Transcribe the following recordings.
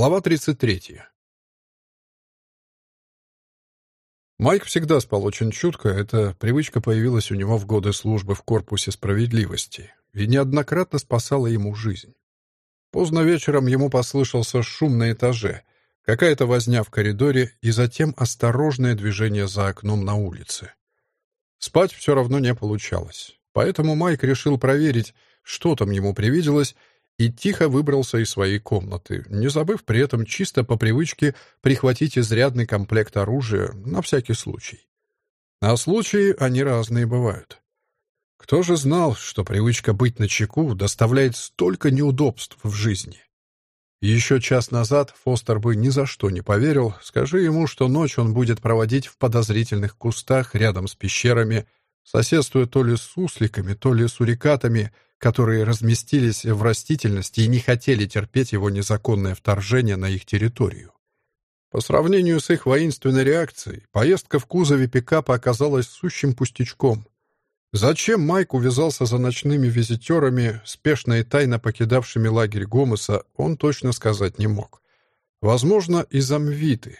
Глава 33. Майк всегда спал очень чутко, эта привычка появилась у него в годы службы в корпусе справедливости и неоднократно спасала ему жизнь. Поздно вечером ему послышался шум на этаже, какая-то возня в коридоре и затем осторожное движение за окном на улице. Спать все равно не получалось, поэтому Майк решил проверить, что там ему привиделось, и тихо выбрался из своей комнаты, не забыв при этом чисто по привычке прихватить изрядный комплект оружия на всякий случай. А случаи они разные бывают. Кто же знал, что привычка быть начеку доставляет столько неудобств в жизни? Еще час назад Фостер бы ни за что не поверил, скажи ему, что ночь он будет проводить в подозрительных кустах рядом с пещерами, соседствуя то ли с сусликами, то ли с урикатами — которые разместились в растительности и не хотели терпеть его незаконное вторжение на их территорию. По сравнению с их воинственной реакцией, поездка в кузове пикапа оказалась сущим пустячком. Зачем Майк увязался за ночными визитерами, спешно и тайно покидавшими лагерь Гомеса, он точно сказать не мог. Возможно, из-за Мвиты.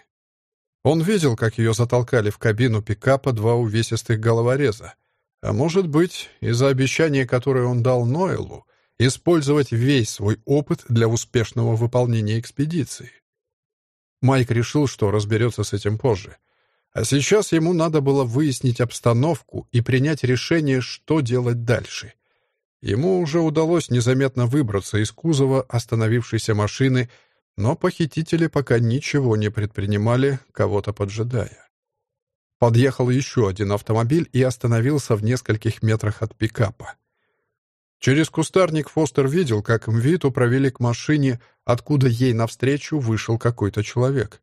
Он видел, как ее затолкали в кабину пикапа два увесистых головореза. А может быть, из-за обещания, которое он дал Ноэлу, использовать весь свой опыт для успешного выполнения экспедиции. Майк решил, что разберется с этим позже. А сейчас ему надо было выяснить обстановку и принять решение, что делать дальше. Ему уже удалось незаметно выбраться из кузова остановившейся машины, но похитители пока ничего не предпринимали, кого-то поджидая. Подъехал еще один автомобиль и остановился в нескольких метрах от пикапа. Через кустарник Фостер видел, как Мвиту провели к машине, откуда ей навстречу вышел какой-то человек.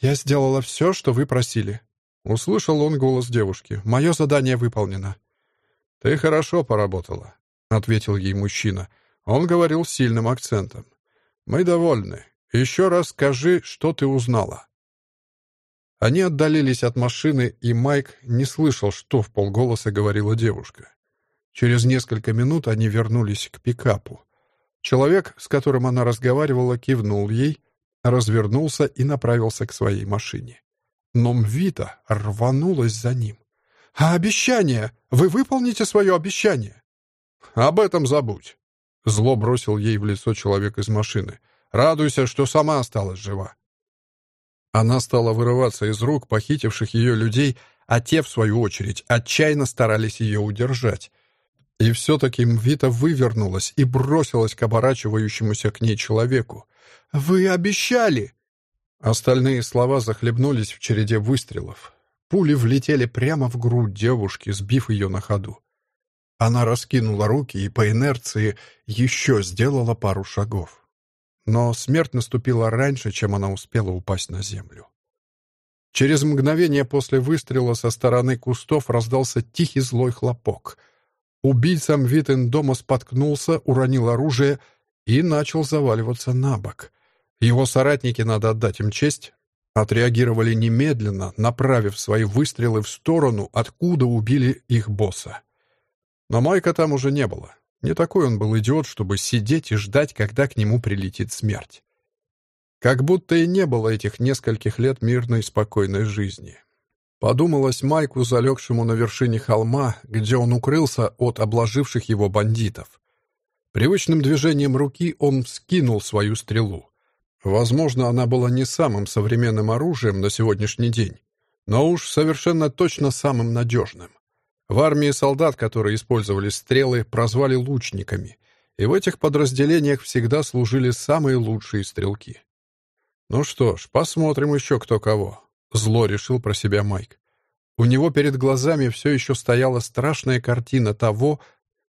«Я сделала все, что вы просили», — услышал он голос девушки. «Мое задание выполнено». «Ты хорошо поработала», — ответил ей мужчина. Он говорил сильным акцентом. «Мы довольны. Еще раз скажи, что ты узнала». Они отдалились от машины, и Майк не слышал, что в полголоса говорила девушка. Через несколько минут они вернулись к пикапу. Человек, с которым она разговаривала, кивнул ей, развернулся и направился к своей машине. Но Мвита рванулась за ним. «А обещание? Вы выполните свое обещание?» «Об этом забудь», — зло бросил ей в лицо человек из машины. «Радуйся, что сама осталась жива». Она стала вырываться из рук похитивших ее людей, а те, в свою очередь, отчаянно старались ее удержать. И все-таки Мвита вывернулась и бросилась к оборачивающемуся к ней человеку. «Вы обещали!» Остальные слова захлебнулись в череде выстрелов. Пули влетели прямо в грудь девушки, сбив ее на ходу. Она раскинула руки и по инерции еще сделала пару шагов но смерть наступила раньше, чем она успела упасть на землю. Через мгновение после выстрела со стороны кустов раздался тихий злой хлопок. Убийца Мвитен дома споткнулся, уронил оружие и начал заваливаться на бок. Его соратники, надо отдать им честь, отреагировали немедленно, направив свои выстрелы в сторону, откуда убили их босса. Но Майка там уже не было. Не такой он был идиот, чтобы сидеть и ждать, когда к нему прилетит смерть. Как будто и не было этих нескольких лет мирной, спокойной жизни. Подумалось Майку, залегшему на вершине холма, где он укрылся от обложивших его бандитов. Привычным движением руки он вскинул свою стрелу. Возможно, она была не самым современным оружием на сегодняшний день, но уж совершенно точно самым надежным. В армии солдат, которые использовали стрелы, прозвали лучниками, и в этих подразделениях всегда служили самые лучшие стрелки. «Ну что ж, посмотрим еще кто кого», — зло решил про себя Майк. У него перед глазами все еще стояла страшная картина того,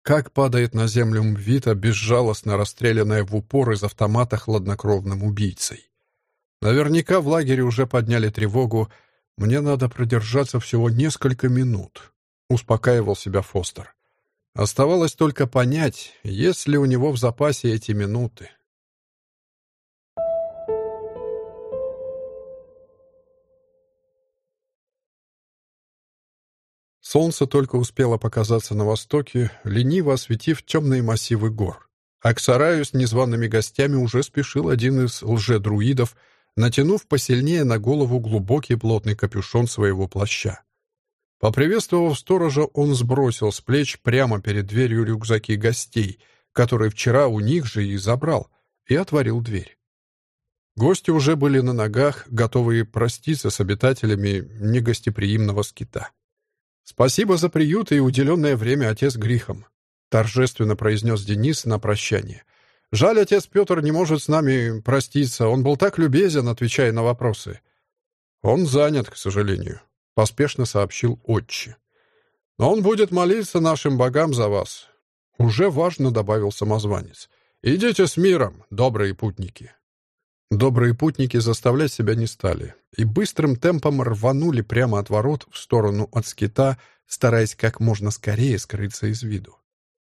как падает на землю Мвита, безжалостно расстрелянная в упор из автомата хладнокровным убийцей. Наверняка в лагере уже подняли тревогу. Мне надо продержаться всего несколько минут успокаивал себя Фостер. Оставалось только понять, есть ли у него в запасе эти минуты. Солнце только успело показаться на востоке, лениво осветив темные массивы гор. А к сараю с незваными гостями уже спешил один из лжедруидов, натянув посильнее на голову глубокий плотный капюшон своего плаща. Поприветствовав сторожа, он сбросил с плеч прямо перед дверью рюкзаки гостей, которые вчера у них же и забрал, и отворил дверь. Гости уже были на ногах, готовые проститься с обитателями негостеприимного скита. «Спасибо за приют и уделенное время, отец Грихом», — торжественно произнес Денис на прощание. «Жаль, отец Петр не может с нами проститься. Он был так любезен, отвечая на вопросы». «Он занят, к сожалению», — поспешно сообщил отче. «Но он будет молиться нашим богам за вас». Уже важно, добавил самозванец. «Идите с миром, добрые путники». Добрые путники заставлять себя не стали и быстрым темпом рванули прямо от ворот в сторону от скита, стараясь как можно скорее скрыться из виду.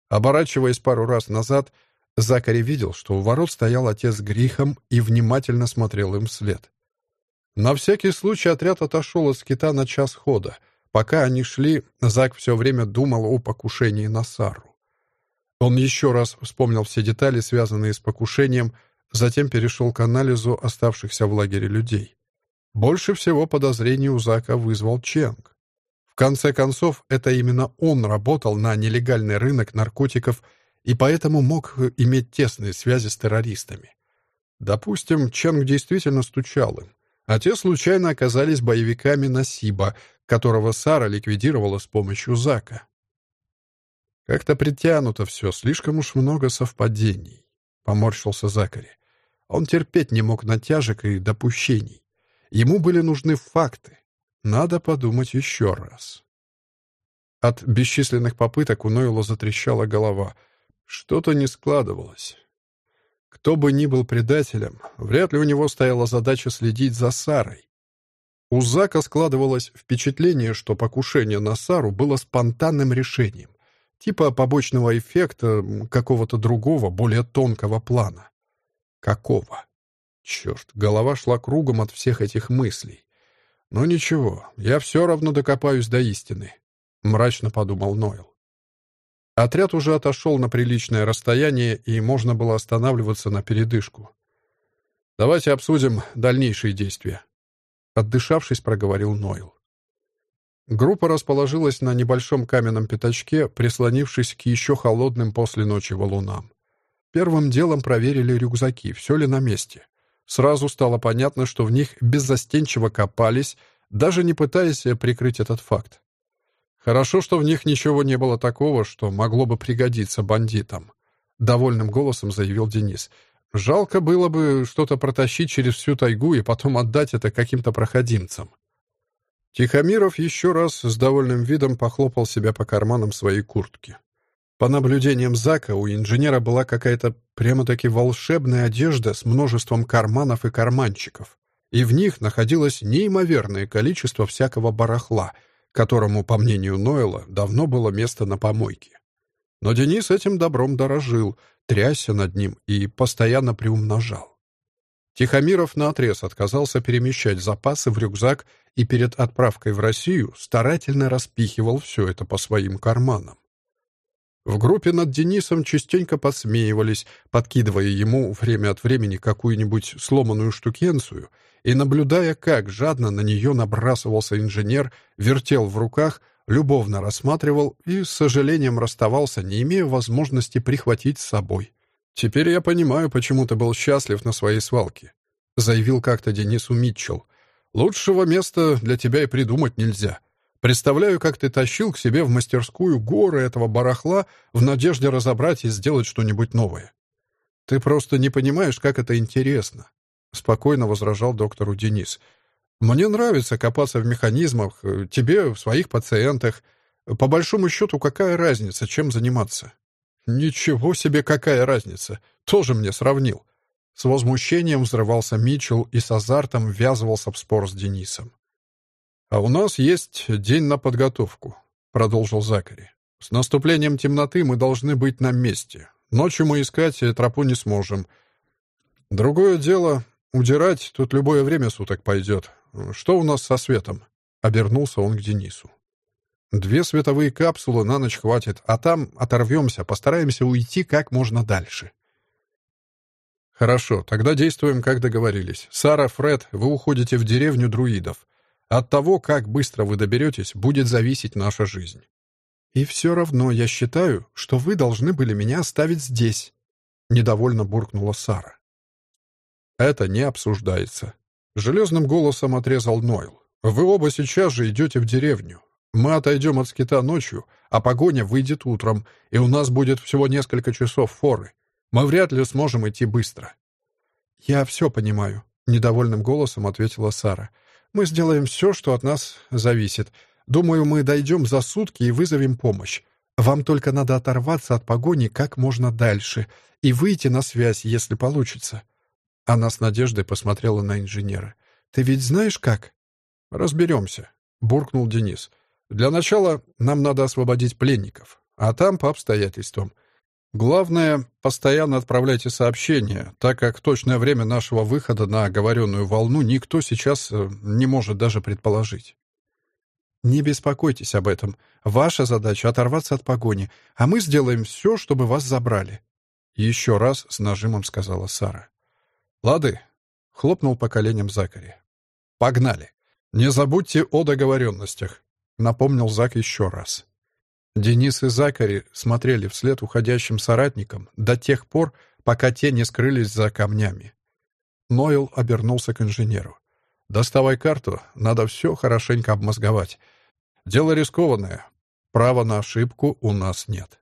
Оборачиваясь пару раз назад, Закари видел, что у ворот стоял отец Грихом и внимательно смотрел им вслед. На всякий случай отряд отошел от скита на час хода. Пока они шли, Зак все время думал о покушении на Сару. Он еще раз вспомнил все детали, связанные с покушением, затем перешел к анализу оставшихся в лагере людей. Больше всего подозрений у Зака вызвал Ченг. В конце концов, это именно он работал на нелегальный рынок наркотиков и поэтому мог иметь тесные связи с террористами. Допустим, Ченг действительно стучал им а те случайно оказались боевиками Насиба, которого Сара ликвидировала с помощью Зака. Как-то притянуто все, слишком уж много совпадений, — поморщился Закари. Он терпеть не мог натяжек и допущений. Ему были нужны факты. Надо подумать еще раз. От бесчисленных попыток у Нойла затрещала голова. Что-то не складывалось. Кто бы ни был предателем, вряд ли у него стояла задача следить за Сарой. У Зака складывалось впечатление, что покушение на Сару было спонтанным решением, типа побочного эффекта какого-то другого, более тонкого плана. Какого? Черт, голова шла кругом от всех этих мыслей. Но ничего, я все равно докопаюсь до истины, — мрачно подумал Нойл. Отряд уже отошел на приличное расстояние, и можно было останавливаться на передышку. «Давайте обсудим дальнейшие действия», — отдышавшись, проговорил Нойл. Группа расположилась на небольшом каменном пятачке, прислонившись к еще холодным после ночи валунам. Первым делом проверили рюкзаки, все ли на месте. Сразу стало понятно, что в них беззастенчиво копались, даже не пытаясь прикрыть этот факт. Хорошо, что в них ничего не было такого, что могло бы пригодиться бандитам. Довольным голосом заявил Денис. Жалко было бы что-то протащить через всю тайгу и потом отдать это каким-то проходимцам. Тихомиров еще раз с довольным видом похлопал себя по карманам своей куртки. По наблюдениям Зака, у инженера была какая-то прямо-таки волшебная одежда с множеством карманов и карманчиков, и в них находилось неимоверное количество всякого барахла — которому, по мнению Нойла, давно было место на помойке. Но Денис этим добром дорожил, трясся над ним и постоянно приумножал. Тихомиров наотрез отказался перемещать запасы в рюкзак и перед отправкой в Россию старательно распихивал все это по своим карманам. В группе над Денисом частенько подсмеивались, подкидывая ему время от времени какую-нибудь сломанную штукенцию — и, наблюдая, как жадно на нее набрасывался инженер, вертел в руках, любовно рассматривал и с сожалением расставался, не имея возможности прихватить с собой. «Теперь я понимаю, почему ты был счастлив на своей свалке», — заявил как-то Денису Митчелл. «Лучшего места для тебя и придумать нельзя. Представляю, как ты тащил к себе в мастерскую горы этого барахла в надежде разобрать и сделать что-нибудь новое. Ты просто не понимаешь, как это интересно. Спокойно возражал доктору Денис. «Мне нравится копаться в механизмах, э, тебе в своих пациентах. По большому счету, какая разница, чем заниматься?» «Ничего себе, какая разница! Тоже мне сравнил!» С возмущением взрывался Митчелл и с азартом ввязывался в спор с Денисом. «А у нас есть день на подготовку», — продолжил Закари. «С наступлением темноты мы должны быть на месте. Ночью мы искать тропу не сможем. Другое дело, «Удирать тут любое время суток пойдет. Что у нас со светом?» Обернулся он к Денису. Две световые капсулы на ночь хватит, а там оторвемся, постараемся уйти как можно дальше. Хорошо, тогда действуем, как договорились. Сара, Фред, вы уходите в деревню друидов. От того, как быстро вы доберетесь, будет зависеть наша жизнь. И все равно я считаю, что вы должны были меня оставить здесь, недовольно буркнула Сара. Это не обсуждается. Железным голосом отрезал Нойл. Вы оба сейчас же идете в деревню. Мы отойдем от скита ночью, а погоня выйдет утром, и у нас будет всего несколько часов форы. Мы вряд ли сможем идти быстро». «Я все понимаю», — недовольным голосом ответила Сара. «Мы сделаем все, что от нас зависит. Думаю, мы дойдем за сутки и вызовем помощь. Вам только надо оторваться от погони как можно дальше и выйти на связь, если получится». Она с надеждой посмотрела на инженера. «Ты ведь знаешь как?» «Разберемся», — буркнул Денис. «Для начала нам надо освободить пленников, а там по обстоятельствам. Главное, постоянно отправляйте сообщения, так как точное время нашего выхода на оговоренную волну никто сейчас э, не может даже предположить. Не беспокойтесь об этом. Ваша задача — оторваться от погони, а мы сделаем все, чтобы вас забрали. Еще раз с нажимом сказала Сара. «Лады», — хлопнул по коленям Закари. «Погнали. Не забудьте о договоренностях», — напомнил Зак еще раз. Денис и Закари смотрели вслед уходящим соратникам до тех пор, пока те не скрылись за камнями. Нойл обернулся к инженеру. «Доставай карту, надо все хорошенько обмозговать. Дело рискованное. Права на ошибку у нас нет».